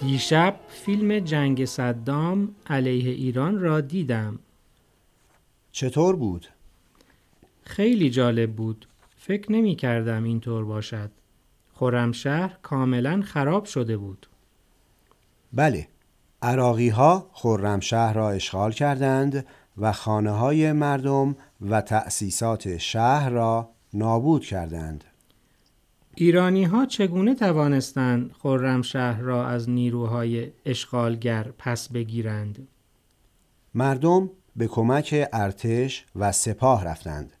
دیشب فیلم جنگ صدام علیه ایران را دیدم. چطور بود؟ خیلی جالب بود. فکر نمی کردم اینطور باشد. خرمشهر کاملا خراب شده بود. بله عراقی ها خرمشهر را اشغال کردند و خانه های مردم و تأسیسات شهر را نابود کردند ایرانی ها چگونه توانستند خرمشهر را از نیروهای اشغالگر پس بگیرند؟ مردم به کمک ارتش و سپاه رفتند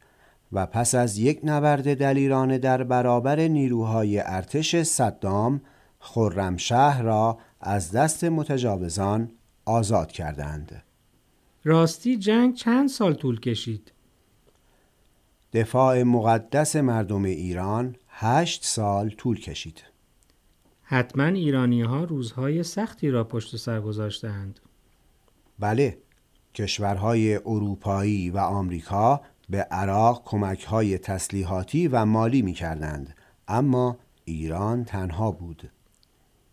و پس از یک نبرد دلیرانه در برابر نیروهای ارتش صدام خرمشهر را از دست متجاوزان آزاد کردند راستی جنگ چند سال طول کشید؟ دفاع مقدس مردم ایران هشت سال طول کشید حتما ایرانی ها روزهای سختی را پشت سر گذاشتند. بله کشورهای اروپایی و آمریکا به عراق کمک های تسلیحاتی و مالی می کردند اما ایران تنها بود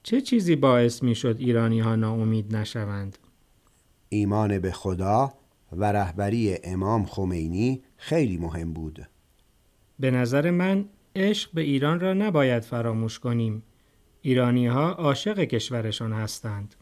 چه چیزی باعث می شد ایرانی ها ناامید نشوند؟ ایمان به خدا و رهبری امام خمینی خیلی مهم بود به نظر من عشق به ایران را نباید فراموش کنیم. ایرانی ها عاشق کشورشان هستند.